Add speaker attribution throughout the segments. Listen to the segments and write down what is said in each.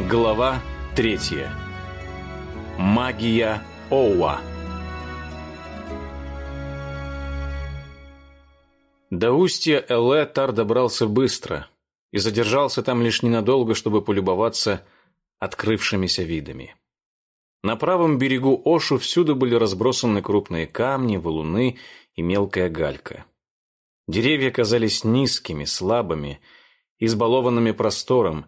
Speaker 1: Глава третья. Магия Оуа. До устья Эле Тар добрался быстро и задержался там лишь ненадолго, чтобы полюбоваться открывшимися видами. На правом берегу Ошу всюду были разбросаны крупные камни, валуны и мелкая галька. Деревья казались низкими, слабыми, избалованными простором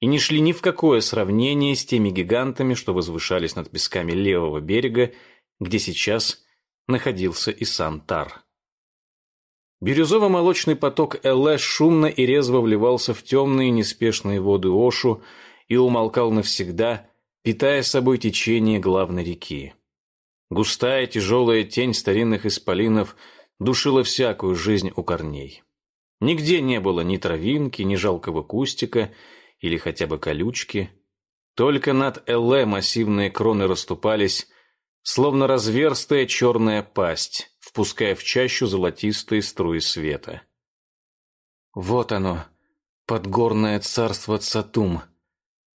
Speaker 1: и не шли ни в какое сравнение с теми гигантами, что возвышались над песками левого берега, где сейчас находился и сам Тар. Бирюзово-молочный поток Эле шумно и резво вливался в темные неспешные воды Ошу и умолкал навсегда, питая собой течение главной реки. Густая тяжелая тень старинных исполинов душила всякую жизнь у корней. Нигде не было ни травинки, ни жалкого кустика или хотя бы колючки. Только над Эле массивные кроны расступались, словно разверстая черная пасть, впуская в чащу золотистые струи света. «Вот оно, подгорное царство Цатум.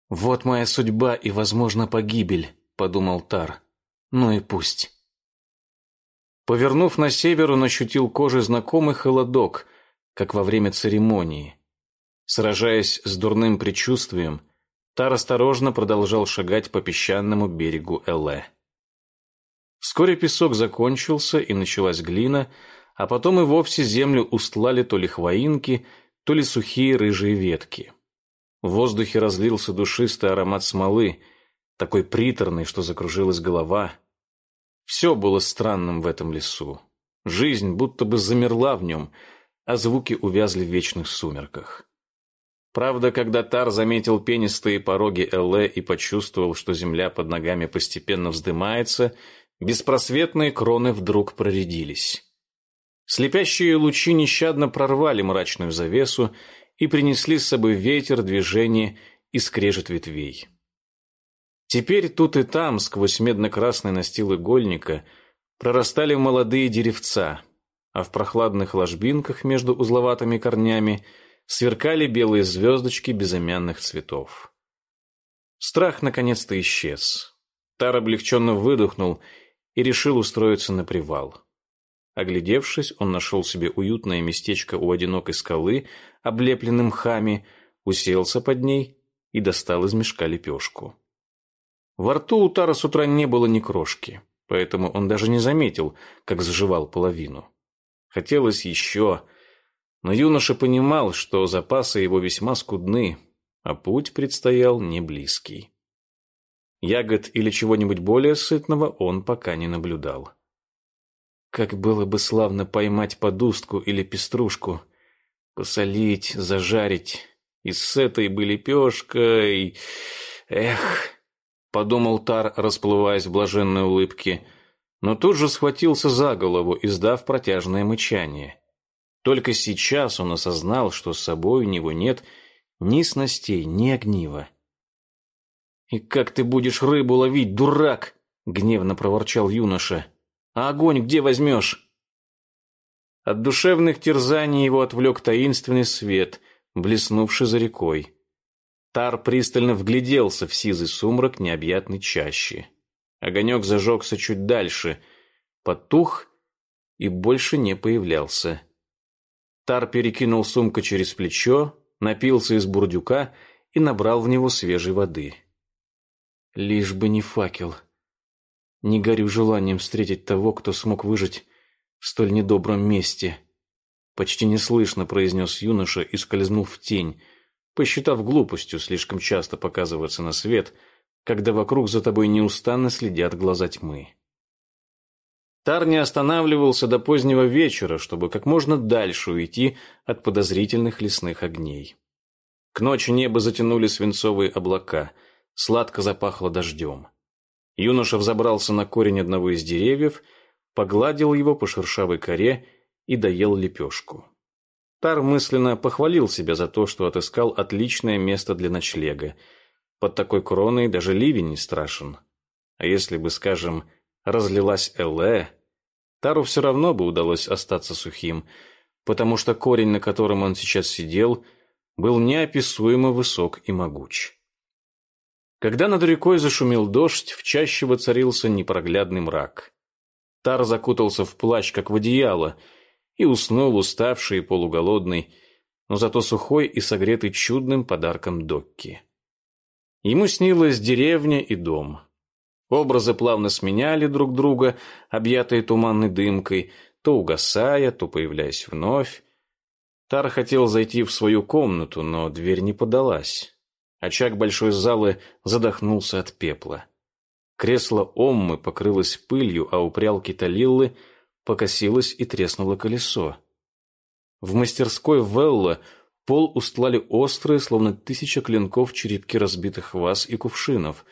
Speaker 1: Вот моя судьба и, возможно, погибель», — подумал Тар. «Ну и пусть». Повернув на север, он ощутил кожей знакомый холодок, как во время церемонии. Сражаясь с дурным предчувствием, Тар осторожно продолжал шагать по песчаному берегу Эле. Вскоре песок закончился, и началась глина, а потом и вовсе землю устлали то ли хвоинки, то ли сухие рыжие ветки. В воздухе разлился душистый аромат смолы, такой приторный, что закружилась голова. Все было странным в этом лесу. Жизнь будто бы замерла в нем, а звуки увязли в вечных сумерках. Правда, когда Тар заметил пенистые пороги Эле и почувствовал, что земля под ногами постепенно вздымается, беспросветные кроны вдруг проредились. Слепящие лучи нещадно прорвали мрачную завесу и принесли с собой ветер, движение и скрежет ветвей. Теперь тут и там, сквозь медно-красный настил игольника, прорастали молодые деревца, а в прохладных ложбинках между узловатыми корнями сверкали белые звездочки безымянных цветов. Страх наконец-то исчез. Тар облегченно выдохнул и решил устроиться на привал. Оглядевшись, он нашел себе уютное местечко у одинокой скалы, облепленным мхами, уселся под ней и достал из мешка лепешку. Во рту у Тара с утра не было ни крошки, поэтому он даже не заметил, как заживал половину. Хотелось еще, но юноша понимал, что запасы его весьма скудны, а путь предстоял не близкий. Ягод или чего-нибудь более сытного он пока не наблюдал. Как было бы славно поймать подустку или пеструшку, посолить, зажарить, и с этой бы лепешкой... Эх, подумал Тар, расплываясь в блаженной улыбке, но тут же схватился за голову, издав протяжное мычание. Только сейчас он осознал, что с собой у него нет ни снастей, ни огнива. «И как ты будешь рыбу ловить, дурак?» — гневно проворчал юноша. «А огонь где возьмешь?» От душевных терзаний его отвлек таинственный свет, блеснувший за рекой. Тар пристально вгляделся в сизый сумрак необъятной чащи. Огонек зажегся чуть дальше, потух и больше не появлялся. Тар перекинул сумку через плечо, напился из бурдюка и набрал в него свежей воды. Лишь бы не факел. Не горю желанием встретить того, кто смог выжить в столь недобром месте. Почти неслышно произнес юноша и скользнул в тень, посчитав глупостью слишком часто показываться на свет, когда вокруг за тобой неустанно следят глаза тьмы. Тар не останавливался до позднего вечера, чтобы как можно дальше уйти от подозрительных лесных огней. К ночи небо затянули свинцовые облака – Сладко запахло дождем. Юноша взобрался на корень одного из деревьев, погладил его по шершавой коре и доел лепешку. Тар мысленно похвалил себя за то, что отыскал отличное место для ночлега. Под такой кроной даже ливень не страшен. А если бы, скажем, разлилась Эле, Тару все равно бы удалось остаться сухим, потому что корень, на котором он сейчас сидел, был неописуемо высок и могуч. Когда над рекой зашумел дождь, в чаще воцарился непроглядный мрак. Тар закутался в плащ, как в одеяло, и уснул уставший и полуголодный, но зато сухой и согретый чудным подарком Докки. Ему снилась деревня и дом. Образы плавно сменяли друг друга, объятые туманной дымкой, то угасая, то появляясь вновь. Тар хотел зайти в свою комнату, но дверь не подалась. Очаг большой залы задохнулся от пепла. Кресло Оммы покрылось пылью, а у прялки Талиллы покосилось и треснуло колесо. В мастерской Велла пол устлали острые, словно тысяча клинков черепки разбитых ваз и кувшинов.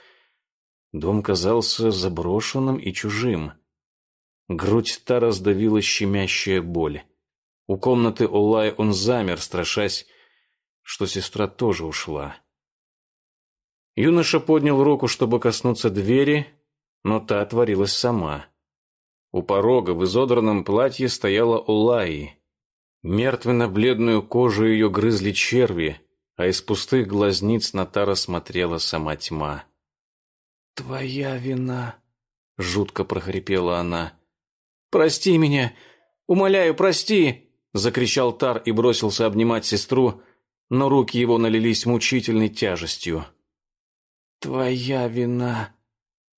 Speaker 1: Дом казался заброшенным и чужим. Грудь та раздавила щемящая боль. У комнаты Олай он замер, страшась, что сестра тоже ушла. Юноша поднял руку, чтобы коснуться двери, но та отворилась сама. У порога в изодранном платье стояла Олаи. Мертвенно-бледную кожу ее грызли черви, а из пустых глазниц на Тара смотрела сама тьма. «Твоя вина», — жутко прохрипела она. «Прости меня! Умоляю, прости!» — закричал Тар и бросился обнимать сестру, но руки его налились мучительной тяжестью. «Твоя вина!»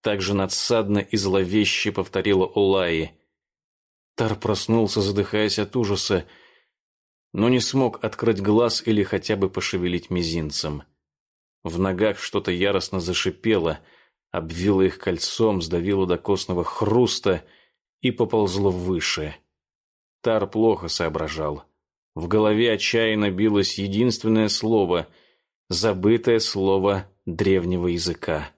Speaker 1: Также надсадно и зловеще повторила Улаи. Тар проснулся, задыхаясь от ужаса, но не смог открыть глаз или хотя бы пошевелить мизинцем. В ногах что-то яростно зашипело, обвило их кольцом, сдавило до костного хруста и поползло выше. Тар плохо соображал. В голове отчаянно билось единственное слово, забытое слово древнего языка.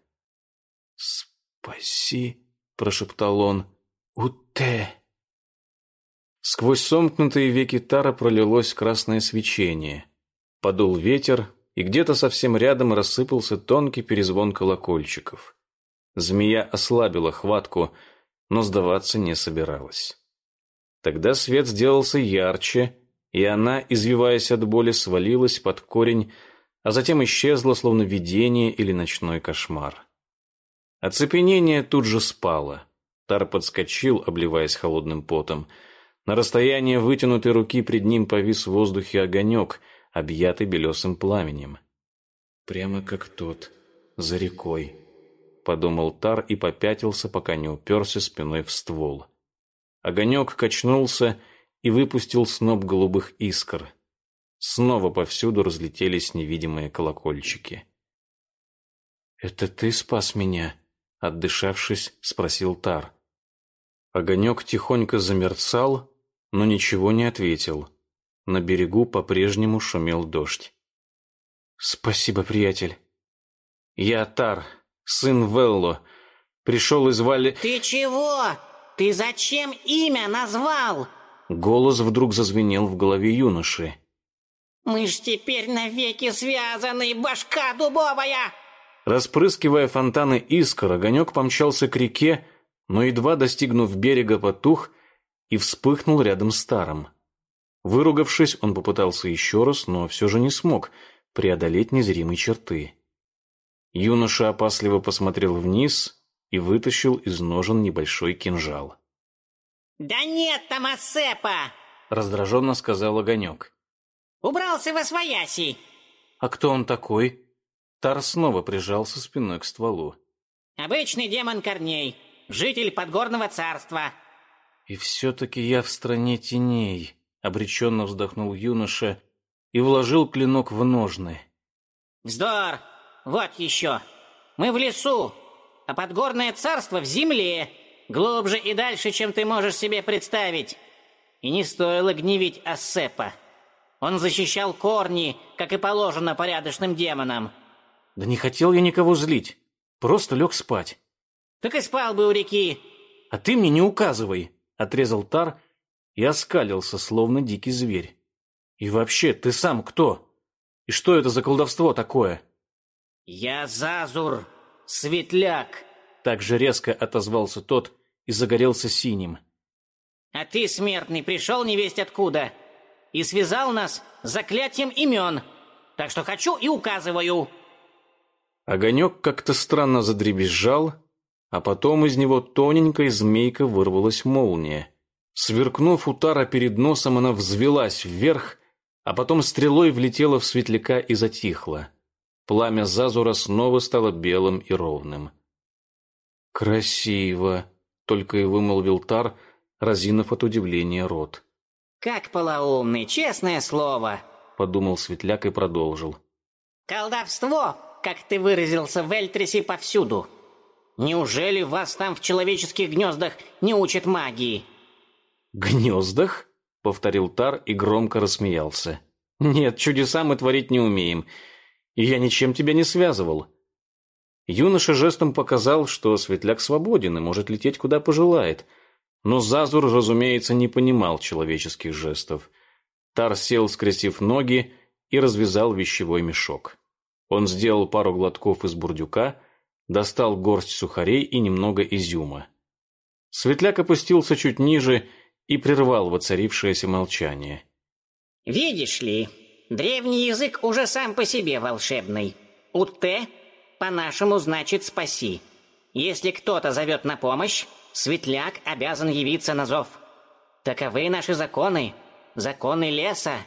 Speaker 1: «Спаси», — прошептал он, — «уте». Сквозь сомкнутые веки Тара пролилось красное свечение. Подул ветер, и где-то совсем рядом рассыпался тонкий перезвон колокольчиков. Змея ослабила хватку, но сдаваться не собиралась. Тогда свет сделался ярче, и она, извиваясь от боли, свалилась под корень, а затем исчезла, словно видение или ночной кошмар. Оцепенение тут же спало. Тар подскочил, обливаясь холодным потом. На расстоянии вытянутой руки пред ним повис в воздухе огонек, объятый белесым пламенем. «Прямо как тот, за рекой», — подумал Тар и попятился, пока не уперся спиной в ствол. Огонек качнулся и выпустил сноп голубых искр. Снова повсюду разлетелись невидимые колокольчики. «Это ты спас меня?» Отдышавшись, спросил Тар. Огонек тихонько замерцал, но ничего не ответил. На берегу по-прежнему шумел дождь. «Спасибо, приятель. Я Тар, сын Велло. Пришел из Вали...»
Speaker 2: «Ты чего? Ты зачем имя назвал?»
Speaker 1: Голос вдруг зазвенел в голове юноши.
Speaker 2: «Мы ж теперь навеки связаны, башка дубовая!»
Speaker 1: Распрыскивая фонтаны искр, огонек помчался к реке, но, едва достигнув берега, потух и вспыхнул рядом с старым. Выругавшись, он попытался еще раз, но все же не смог преодолеть незримые черты. Юноша опасливо посмотрел вниз и вытащил из ножен небольшой кинжал.
Speaker 2: «Да нет там Асепа!»
Speaker 1: — раздраженно сказал огонек.
Speaker 2: «Убрался во свояси!»
Speaker 1: «А кто он такой?» Тар снова прижался спиной к стволу.
Speaker 2: «Обычный демон корней, житель подгорного царства».
Speaker 1: «И все-таки я в стране теней», — обреченно вздохнул юноша и вложил клинок в ножны.
Speaker 2: «Вздор! Вот еще! Мы в лесу, а подгорное царство в земле, глубже и дальше, чем ты можешь себе представить. И не стоило гневить Ассепа. Он защищал корни, как и положено порядочным демонам».
Speaker 1: Да не хотел я никого злить. Просто лег спать.
Speaker 2: Так и спал бы у реки.
Speaker 1: А ты мне не указывай, отрезал Тар и оскалился, словно дикий зверь. И вообще, ты сам кто? И что это за колдовство такое?
Speaker 2: Я Зазур, светляк.
Speaker 1: Так же резко отозвался тот и загорелся синим.
Speaker 2: А ты, смертный, пришел невесть откуда? и связал нас заклятием имен. Так что хочу и указываю».
Speaker 1: Огонек как-то странно задребезжал, а потом из него тоненькой змейкой вырвалась молния. Сверкнув у Тара перед носом, она взвелась вверх, а потом стрелой влетела в светляка и затихла. Пламя Зазура снова стало белым и ровным. «Красиво!» — только и вымолвил Тар, разинув от удивления рот.
Speaker 2: «Как полоумный, честное слово!»
Speaker 1: — подумал Светляк и продолжил.
Speaker 2: «Колдовство, как ты выразился в Эльтрисе, повсюду. Неужели вас там в человеческих гнездах не учат магии?»
Speaker 1: «Гнездах?» — повторил Тар и громко рассмеялся. «Нет, чудеса мы творить не умеем, и я ничем тебя не связывал». Юноша жестом показал, что Светляк свободен и может лететь куда пожелает, но Зазур, разумеется, не понимал человеческих жестов. Тар сел, скрестив ноги, и развязал вещевой мешок. Он сделал пару глотков из бурдюка, достал горсть сухарей и немного изюма. Светляк опустился чуть ниже и прервал воцарившееся молчание.
Speaker 2: «Видишь ли, древний язык уже сам по себе волшебный. «Утте» по-нашему значит «спаси». Если кто-то зовет на помощь, светляк обязан явиться на зов. Таковы наши законы, законы леса.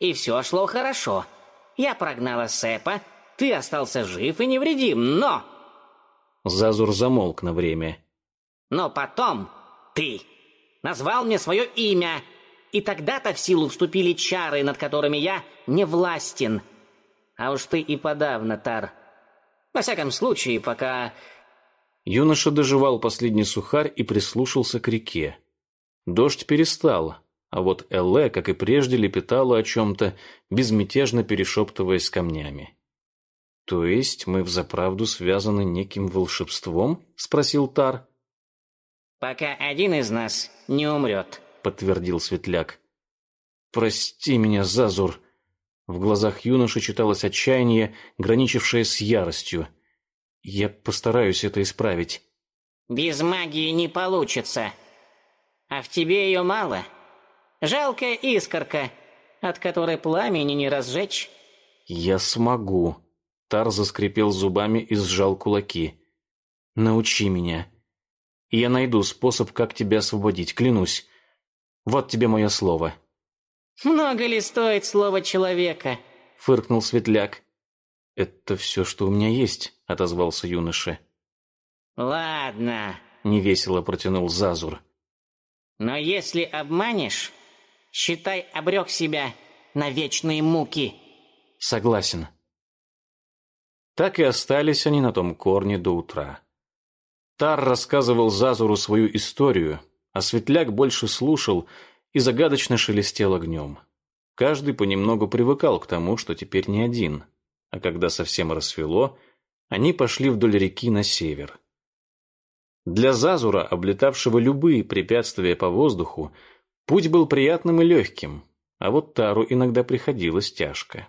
Speaker 2: И все шло хорошо. Я прогнала Сепа, ты остался жив и невредим, но...»
Speaker 1: Зазур замолк на время.
Speaker 2: «Но потом ты назвал мне свое имя, и тогда-то в силу вступили чары, над которыми я не властен. А уж ты и подавно, Тар. Во всяком случае, пока...»
Speaker 1: Юноша доживал последний сухарь и прислушался к реке. Дождь перестал, а вот Элле, как и прежде, лепетала о чем-то, безмятежно перешептываясь камнями. «То есть мы взаправду связаны неким волшебством?» — спросил Тар.
Speaker 2: «Пока один из нас не умрет», —
Speaker 1: подтвердил Светляк. «Прости меня, Зазур». В глазах юноши читалось отчаяние, граничившее с яростью. «Я постараюсь это исправить».
Speaker 2: «Без магии не получится. А в тебе ее мало. Жалкая искорка, от которой пламени не разжечь».
Speaker 1: «Я смогу». Тар заскрипел зубами и сжал кулаки. «Научи меня» я найду способ, как тебя освободить, клянусь. Вот тебе мое слово».
Speaker 2: «Много ли стоит слово человека?»
Speaker 1: — фыркнул Светляк. «Это все, что у меня есть», — отозвался юноша.
Speaker 2: «Ладно», —
Speaker 1: невесело протянул Зазур.
Speaker 2: «Но если обманешь, считай, обрек себя на вечные муки».
Speaker 1: «Согласен». Так и остались они на том корне до утра. Тар рассказывал Зазуру свою историю, а Светляк больше слушал и загадочно шелестел огнем. Каждый понемногу привыкал к тому, что теперь не один, а когда совсем рассвело, они пошли вдоль реки на север. Для Зазура, облетавшего любые препятствия по воздуху, путь был приятным и легким, а вот Тару иногда приходилось тяжко.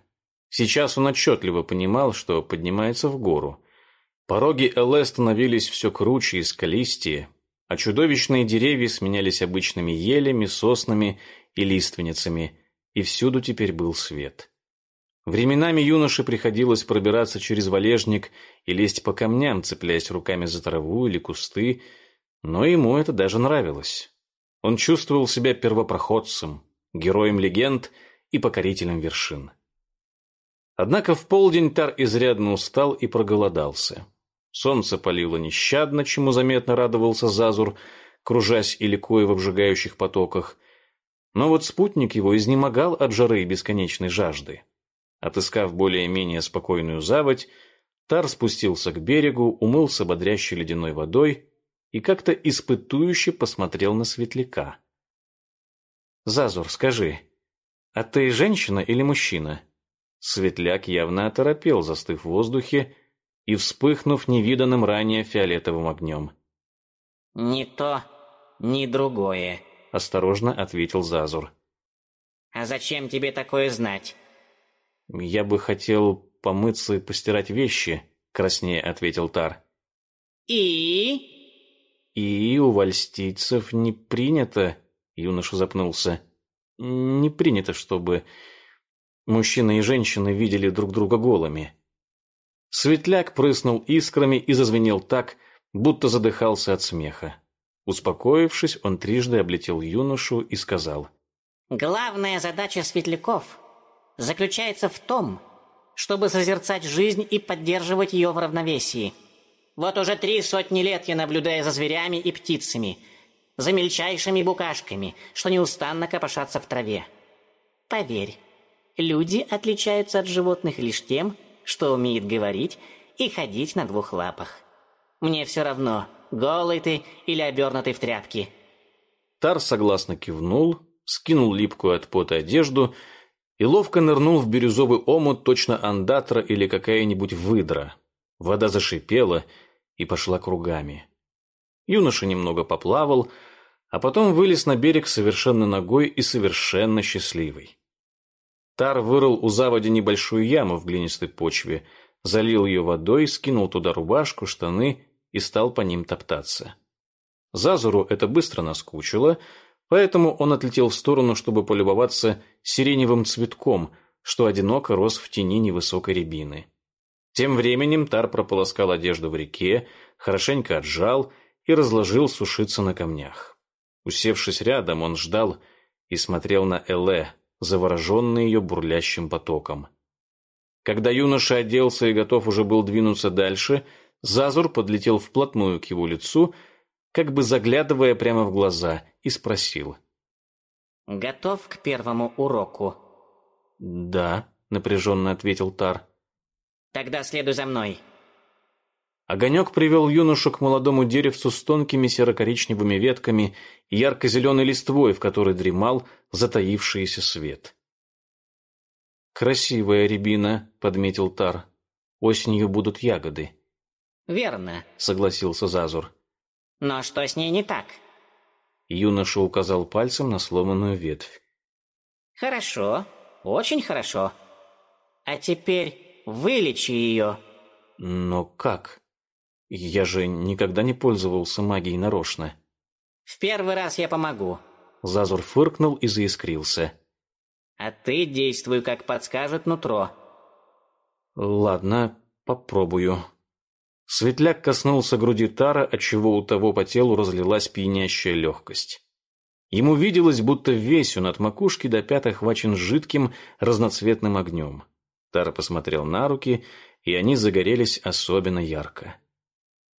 Speaker 1: Сейчас он отчетливо понимал, что поднимается в гору – Пороги Эле становились все круче и скалистее, а чудовищные деревья сменялись обычными елями, соснами и лиственницами, и всюду теперь был свет. Временами юноше приходилось пробираться через валежник и лезть по камням, цепляясь руками за траву или кусты, но ему это даже нравилось. Он чувствовал себя первопроходцем, героем легенд и покорителем вершин. Однако в полдень Тар изрядно устал и проголодался. Солнце палило нещадно, чему заметно радовался Зазур, кружась и ликуя в обжигающих потоках. Но вот спутник его изнемогал от жары и бесконечной жажды. Отыскав более-менее спокойную заводь, Тар спустился к берегу, умылся бодрящей ледяной водой и как-то испытующе посмотрел на светляка. «Зазур, скажи, а ты женщина или мужчина?» Светляк явно оторопел, застыв в воздухе, и вспыхнув невиданным ранее фиолетовым огнем.
Speaker 2: «Ни то, ни другое», —
Speaker 1: осторожно ответил Зазур.
Speaker 2: «А зачем тебе такое знать?»
Speaker 1: «Я бы хотел помыться и постирать вещи», — краснее ответил Тар.
Speaker 2: «И?»
Speaker 1: «И у вальстийцев не принято», — юноша запнулся. Не принято, чтобы мужчина и женщина видели друг друга голыми. Светляк прыснул искрами и зазвенел так, будто задыхался от смеха. Успокоившись, он трижды облетел юношу и сказал.
Speaker 2: «Главная задача светляков заключается в том, чтобы созерцать жизнь и поддерживать ее в равновесии. Вот уже три сотни лет я наблюдаю за зверями и птицами, за мельчайшими букашками, что неустанно копошатся в траве. Поверь, люди отличаются от животных лишь тем, что умеют говорить и ходить на двух лапах. Мне все равно, голый ты или обернутый в тряпки.
Speaker 1: Тар согласно кивнул, скинул липкую от пота одежду и ловко нырнул в бирюзовый омут точно андатра или какая-нибудь выдра. Вода зашипела и пошла кругами. Юноша немного поплавал, а потом вылез на берег совершенно ногой и совершенно счастливый. Тар вырыл у заводи небольшую яму в глинистой почве, залил ее водой, скинул туда рубашку, штаны и стал по ним топтаться. Зазуру это быстро наскучило, поэтому он отлетел в сторону, чтобы полюбоваться сиреневым цветком, что одиноко рос в тени невысокой рябины. Тем временем Тар прополоскал одежду в реке, хорошенько отжал и разложил сушиться на камнях. Усевшись рядом, он ждал и смотрел на Эле, завороженный ее бурлящим потоком. Когда юноша оделся и готов уже был двинуться дальше, Зазур подлетел вплотную к его лицу, как бы заглядывая прямо в глаза, и спросил.
Speaker 2: «Готов к первому уроку?»
Speaker 1: «Да», — напряженно ответил Тар.
Speaker 2: «Тогда следуй за мной».
Speaker 1: Огонек привел юношу к молодому деревцу с тонкими серо-коричневыми ветками и ярко-зеленой листвой, в которой дремал затаившийся свет. «Красивая рябина», — подметил Тар. «Осенью будут ягоды».
Speaker 2: «Верно», —
Speaker 1: согласился Зазур.
Speaker 2: «Но что с ней не так?»
Speaker 1: Юноша указал пальцем на сломанную ветвь.
Speaker 2: «Хорошо, очень хорошо. А теперь вылечи ее».
Speaker 1: «Но как? Я же никогда не пользовался магией нарочно».
Speaker 2: «В первый раз я помогу».
Speaker 1: Зазур фыркнул и заискрился.
Speaker 2: «А ты действуй, как подскажет нутро».
Speaker 1: «Ладно, попробую». Светляк коснулся груди Тара, отчего у того по телу разлилась пьянящая легкость. Ему виделось, будто весь он от макушки до пят охвачен жидким разноцветным огнем. Тар посмотрел на руки, и они загорелись особенно ярко.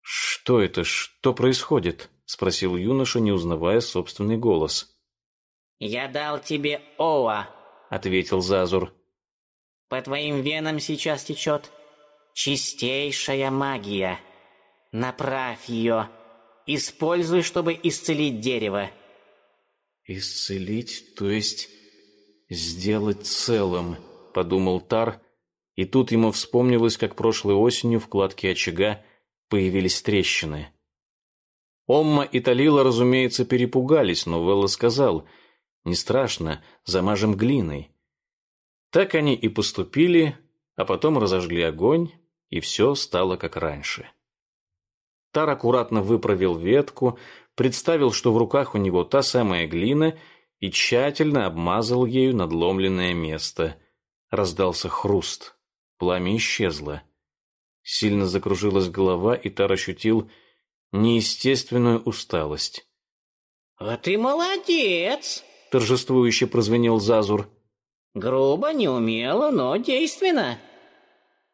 Speaker 1: «Что это? Что происходит?» — спросил юноша, не узнавая собственный голос.
Speaker 2: «Я дал тебе Оа», — ответил Зазур. «По твоим венам сейчас течет чистейшая магия. Направь ее. Используй, чтобы исцелить дерево».
Speaker 1: «Исцелить, то есть сделать целым», — подумал Тар, и тут ему вспомнилось, как прошлой осенью в кладке очага появились трещины. Омма и Талила, разумеется, перепугались, но Велла сказал, «Не страшно, замажем глиной». Так они и поступили, а потом разожгли огонь, и все стало как раньше. Тар аккуратно выправил ветку, представил, что в руках у него та самая глина, и тщательно обмазал ею надломленное место. Раздался хруст. Пламя исчезло. Сильно закружилась голова, и Тар ощутил неестественную усталость.
Speaker 2: «А ты молодец!»
Speaker 1: — торжествующе прозвенел Зазур.
Speaker 2: «Грубо, неумело, но действенно!»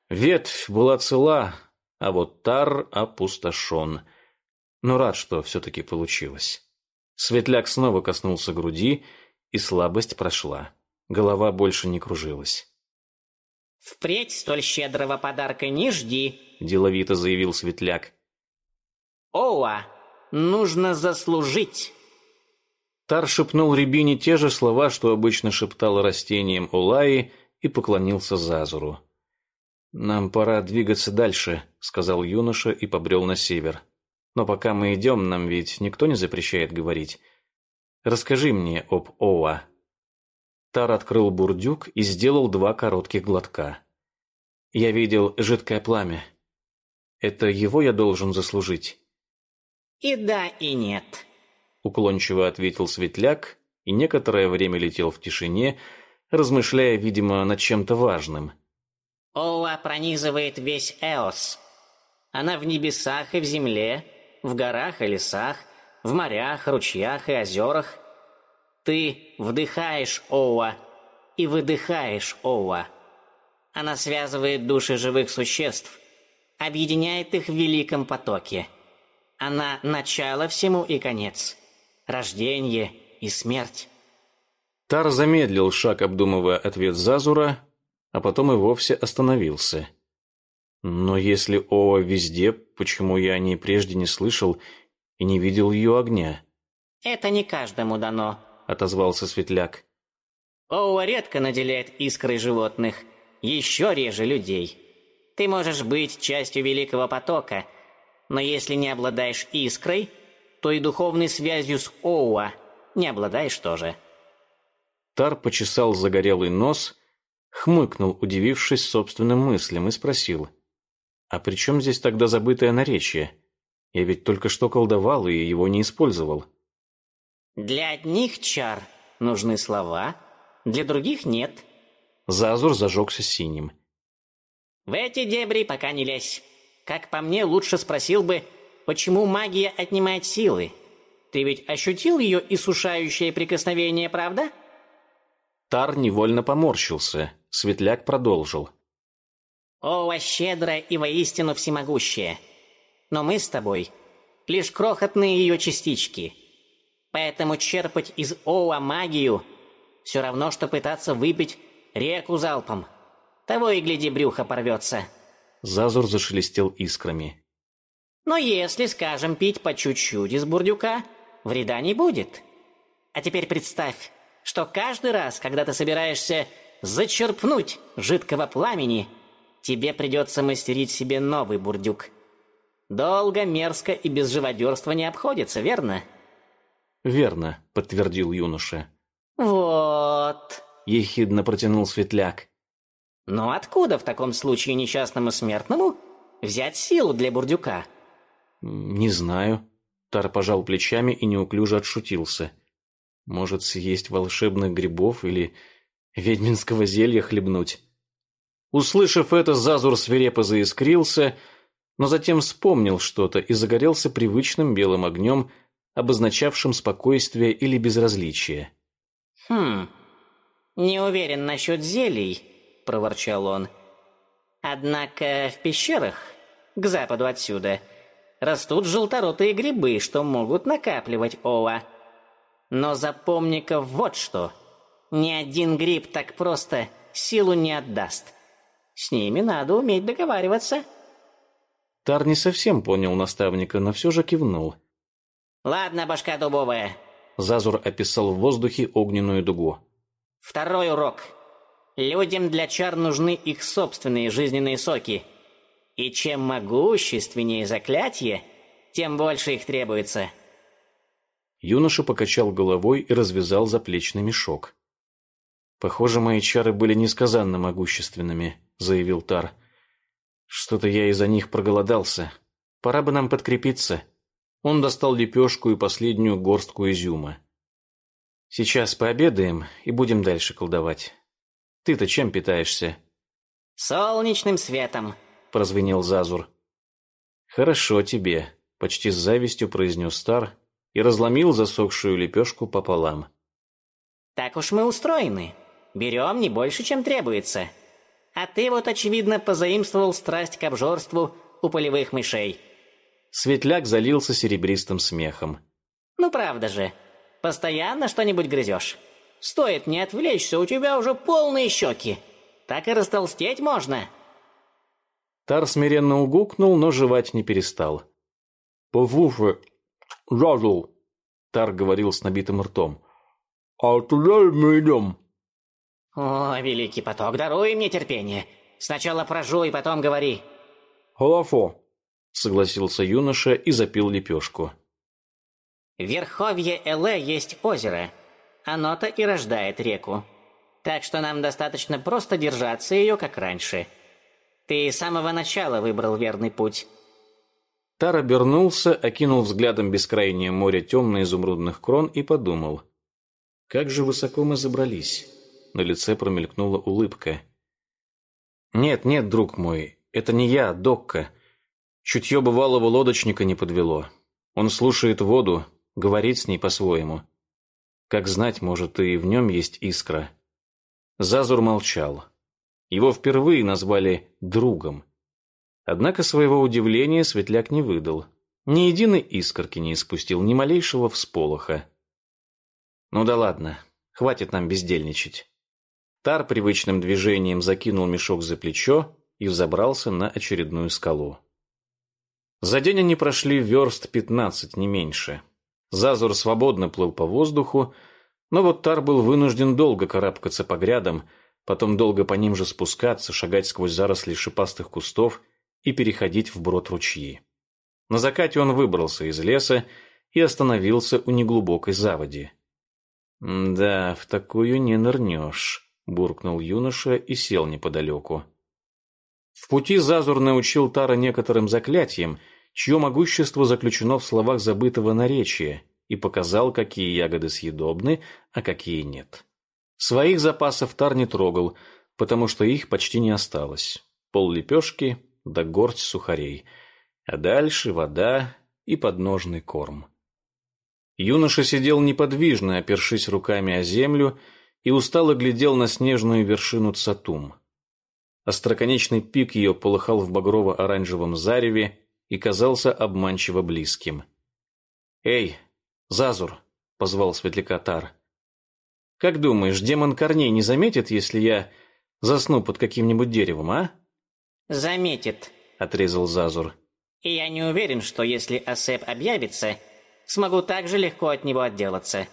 Speaker 1: Ветвь была цела, а вот Тар опустошен. Но рад, что все-таки получилось. Светляк снова коснулся груди, и слабость прошла. Голова больше не кружилась.
Speaker 2: «Впредь столь щедрого подарка не жди», —
Speaker 1: деловито заявил Светляк.
Speaker 2: «Оа, нужно заслужить».
Speaker 1: Тар шепнул Рябине те же слова, что обычно шептал растениям Улаи, и поклонился Зазуру. «Нам пора двигаться дальше», — сказал юноша и побрел на север. «Но пока мы идем, нам ведь никто не запрещает говорить. Расскажи мне об Оа». Тар открыл бурдюк и сделал два коротких глотка. Я видел жидкое пламя. Это его я должен заслужить?
Speaker 2: И да, и нет.
Speaker 1: Уклончиво ответил Светляк и некоторое время летел в тишине, размышляя, видимо, над чем-то важным.
Speaker 2: Оуа пронизывает весь Эос. Она в небесах и в земле, в горах и лесах, в морях, ручьях и озерах. Ты вдыхаешь Оуа и выдыхаешь Оуа. Она связывает души живых существ, объединяет их в великом потоке. Она начало всему и конец, рождение и смерть.
Speaker 1: Тар замедлил шаг, обдумывая ответ Зазура, а потом и вовсе остановился. Но если Оа везде, почему я о ней прежде не слышал и не видел ее огня?
Speaker 2: «Это не каждому дано», —
Speaker 1: отозвался Светляк.
Speaker 2: «Оуа редко наделяет искрой животных, еще реже людей. Ты можешь быть частью Великого Потока, но если не обладаешь искрой, то и духовной связью с Оуа не обладаешь тоже».
Speaker 1: Тар почесал загорелый нос хмыкнул, удивившись собственным мыслям, и спросил. «А при чем здесь тогда забытое наречие? Я ведь только что колдовал и его не использовал».
Speaker 2: «Для одних чар нужны слова, для других нет».
Speaker 1: Зазур зажегся синим.
Speaker 2: «В эти дебри пока не лезь. Как по мне, лучше спросил бы, почему магия отнимает силы. Ты ведь ощутил ее иссушающее прикосновение, правда?»
Speaker 1: Тар невольно поморщился. Светляк продолжил.
Speaker 2: «Ова щедрая и воистину всемогущая. Но мы с тобой лишь крохотные ее частички. Поэтому черпать из Оа магию все равно, что пытаться выпить реку залпом. Того и гляди, брюхо порвется».
Speaker 1: Зазур зашелестел искрами.
Speaker 2: «Но если, скажем, пить по чуть-чуть из бурдюка, вреда не будет. А теперь представь, что каждый раз, когда ты собираешься зачерпнуть жидкого пламени, тебе придется мастерить себе новый бурдюк. Долго, мерзко и без живодерства не обходится, верно?
Speaker 1: Верно, подтвердил юноша.
Speaker 2: Вот.
Speaker 1: Ехидно протянул светляк.
Speaker 2: Но откуда в таком случае несчастному смертному взять силу для бурдюка?
Speaker 1: Не знаю. Тар пожал плечами и неуклюже отшутился. Может, съесть волшебных грибов или ведьминского зелья хлебнуть. Услышав это, Зазур свирепо заискрился, но затем вспомнил что-то и загорелся привычным белым огнем, обозначавшим спокойствие или безразличие.
Speaker 2: «Хм, не уверен насчет зелий», — проворчал он. «Однако в пещерах, к западу отсюда, растут желторотые грибы, что могут накапливать ова. Но запомни-ка вот что — ни один гриб так просто силу не отдаст. С ними надо уметь договариваться.
Speaker 1: Тар не совсем понял наставника, но все же кивнул.
Speaker 2: «Ладно, башка дубовая».
Speaker 1: Зазур описал в воздухе огненную дугу.
Speaker 2: «Второй урок. Людям для чар нужны их собственные жизненные соки. И чем могущественнее заклятие, тем больше их требуется».
Speaker 1: Юноша покачал головой и развязал заплечный мешок. «Похоже, мои чары были несказанно могущественными», — заявил Тар. «Что-то я из-за них проголодался. Пора бы нам подкрепиться». Он достал лепешку и последнюю горстку изюма. «Сейчас пообедаем и будем дальше колдовать. Ты-то чем питаешься?»
Speaker 2: «Солнечным светом», —
Speaker 1: прозвенел Зазур. «Хорошо тебе», — почти с завистью произнес Тар и разломил засохшую лепешку пополам.
Speaker 2: «Так уж мы устроены», Берем не больше, чем требуется. А ты вот, очевидно, позаимствовал страсть к обжорству у полевых мышей».
Speaker 1: Светляк залился серебристым смехом.
Speaker 2: «Ну правда же, постоянно что-нибудь грызешь. Стоит не отвлечься, у тебя уже полные щеки. Так и растолстеть можно».
Speaker 1: Тар смиренно угукнул, но жевать не перестал. «Послушай, Жазул», — Тар говорил с набитым ртом, — «а туда мы идем?»
Speaker 2: «О, великий поток, даруй мне терпение. Сначала прожуй, потом говори».
Speaker 1: «Холофо», — согласился юноша и запил лепешку.
Speaker 2: В Верховье Эле есть озеро. Оно-то и рождает реку. Так что нам достаточно просто держаться ее, как раньше. Ты с самого начала выбрал верный путь».
Speaker 1: Тар обернулся, окинул взглядом бескрайнее море темно-изумрудных крон и подумал. Как же высоко мы забрались? На лице промелькнула улыбка. Нет, нет, друг мой, это не я, Докка. Чутье бывалого лодочника не подвело. Он слушает воду, говорит с ней по-своему. Как знать, может, и в нем есть искра. Зазур молчал. Его впервые назвали другом. Однако своего удивления Светляк не выдал. Ни единой искорки не испустил, ни малейшего всполоха. Ну да ладно, хватит нам бездельничать. Тар привычным движением закинул мешок за плечо и взобрался на очередную скалу. За день они прошли верст пятнадцать, не меньше. Зазур свободно плыл по воздуху, но вот Тар был вынужден долго карабкаться по грядам, потом долго по ним же спускаться, шагать сквозь заросли шипастых кустов и переходить вброд ручьи. На закате он выбрался из леса и остановился у неглубокой заводи. «Да, в такую не нырнешь», — буркнул юноша и сел неподалеку. В пути Зазур научил Тара некоторым заклятиям, чье могущество заключено в словах забытого наречия, и показал, какие ягоды съедобны, а какие нет. Своих запасов Тар не трогал, потому что их почти не осталось. Пол лепешки да горсть сухарей, а дальше вода и подножный корм. Юноша сидел неподвижно, опершись руками о землю, и устало глядел на снежную вершину Цатум. Остроконечный пик ее полыхал в багрово-оранжевом зареве и казался обманчиво близким. «Эй, Зазур!» — позвал светляка Тар. «Как думаешь, демон корней не заметит, если я засну под каким-нибудь деревом, а?»
Speaker 2: «Заметит», —
Speaker 1: отрезал Зазур.
Speaker 2: «И я не уверен, что если Асеп объявится, смогу так же легко от него отделаться.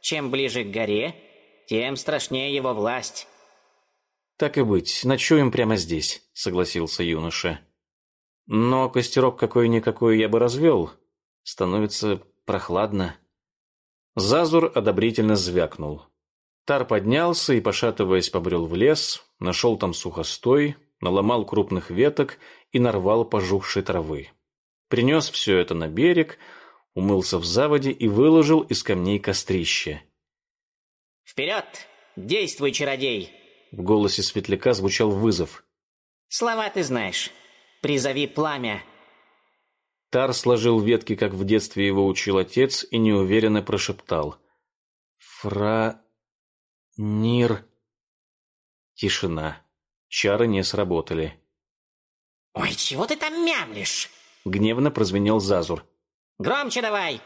Speaker 2: Чем ближе к горе, тем страшнее его власть».
Speaker 1: «Так и быть, ночуем прямо здесь», — согласился юноша. «Но костерок какой-никакой я бы развел. Становится прохладно». Зазур одобрительно звякнул. Тар поднялся и, пошатываясь, побрел в лес, нашел там сухостой, наломал крупных веток и нарвал пожухшей травы. Принес все это на берег, умылся в заводе и выложил из камней кострище.
Speaker 2: «Вперед! Действуй, чародей!»
Speaker 1: В голосе светляка звучал вызов.
Speaker 2: «Слова ты знаешь. Призови пламя!»
Speaker 1: Тар сложил ветки, как в детстве его учил отец, и неуверенно прошептал. «Фра... Нир...» Тишина. Чары не сработали.
Speaker 2: «Ой, чего ты там мямлишь?»
Speaker 1: Гневно прозвенел Зазур.
Speaker 2: «Громче давай!»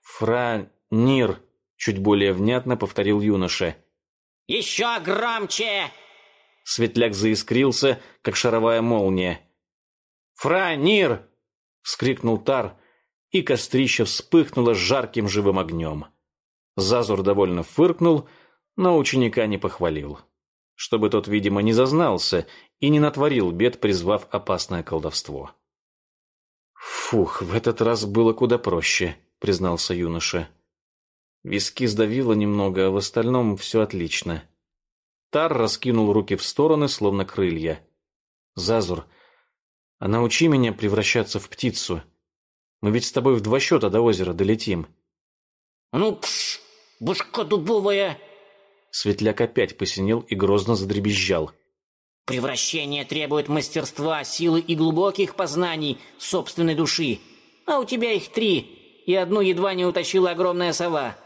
Speaker 1: «Фра-нир», чуть более внятно повторил юноша.
Speaker 2: «Еще громче!»
Speaker 1: Светляк заискрился, как шаровая молния. «Фра-нир!» — вскрикнул Тар, и кострище вспыхнуло жарким живым огнем. Зазур довольно фыркнул, но ученика не похвалил чтобы тот, видимо, не зазнался и не натворил бед, призвав опасное колдовство. «Фух, в этот раз было куда проще», — признался юноша. Виски сдавило немного, а в остальном все отлично. Тар раскинул руки в стороны, словно крылья. «Зазур, а научи меня превращаться в птицу. Мы ведь с тобой в два счета до озера долетим».
Speaker 2: «Ну, пш, башка дубовая!»
Speaker 1: Светляк опять посинел и грозно задребезжал.
Speaker 2: «Превращение требует мастерства, силы и глубоких познаний собственной души. А у тебя их три, и одну едва не утащила огромная сова.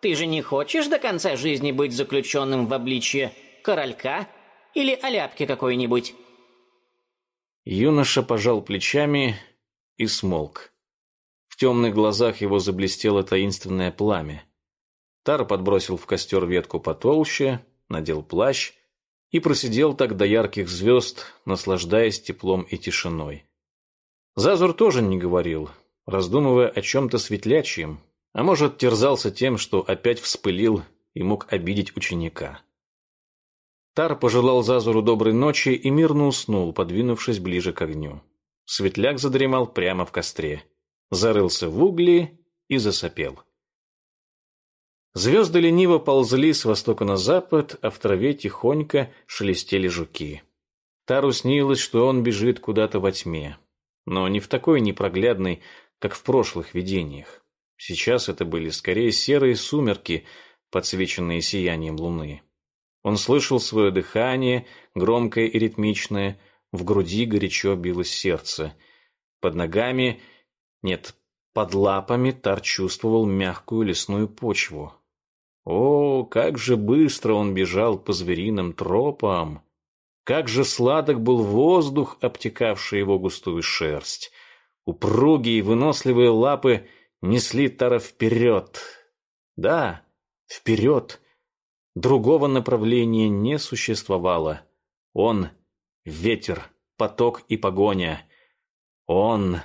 Speaker 2: Ты же не хочешь до конца жизни быть заключенным в обличье королька или оляпки какой-нибудь?»
Speaker 1: Юноша пожал плечами и смолк. В темных глазах его заблестело таинственное пламя. Тар подбросил в костер ветку потолще, надел плащ и просидел так до ярких звезд, наслаждаясь теплом и тишиной. Зазур тоже не говорил, раздумывая о чем-то светлячьем, а может, терзался тем, что опять вспылил и мог обидеть ученика. Тар пожелал Зазуру доброй ночи и мирно уснул, подвинувшись ближе к огню. Светляк задремал прямо в костре, зарылся в угли и засопел. Звезды лениво ползли с востока на запад, а в траве тихонько шелестели жуки. Тару снилось, что он бежит куда-то во тьме, но не в такой непроглядной, как в прошлых видениях. Сейчас это были скорее серые сумерки, подсвеченные сиянием луны. Он слышал свое дыхание, громкое и ритмичное, в груди горячо билось сердце. Под ногами, нет, под лапами Тар чувствовал мягкую лесную почву. О, как же быстро он бежал по звериным тропам! Как же сладок был воздух, обтекавший его густую шерсть! Упругие выносливые лапы несли Тара вперед. Да, вперед! Другого направления не существовало. Он — ветер, поток и погоня. Он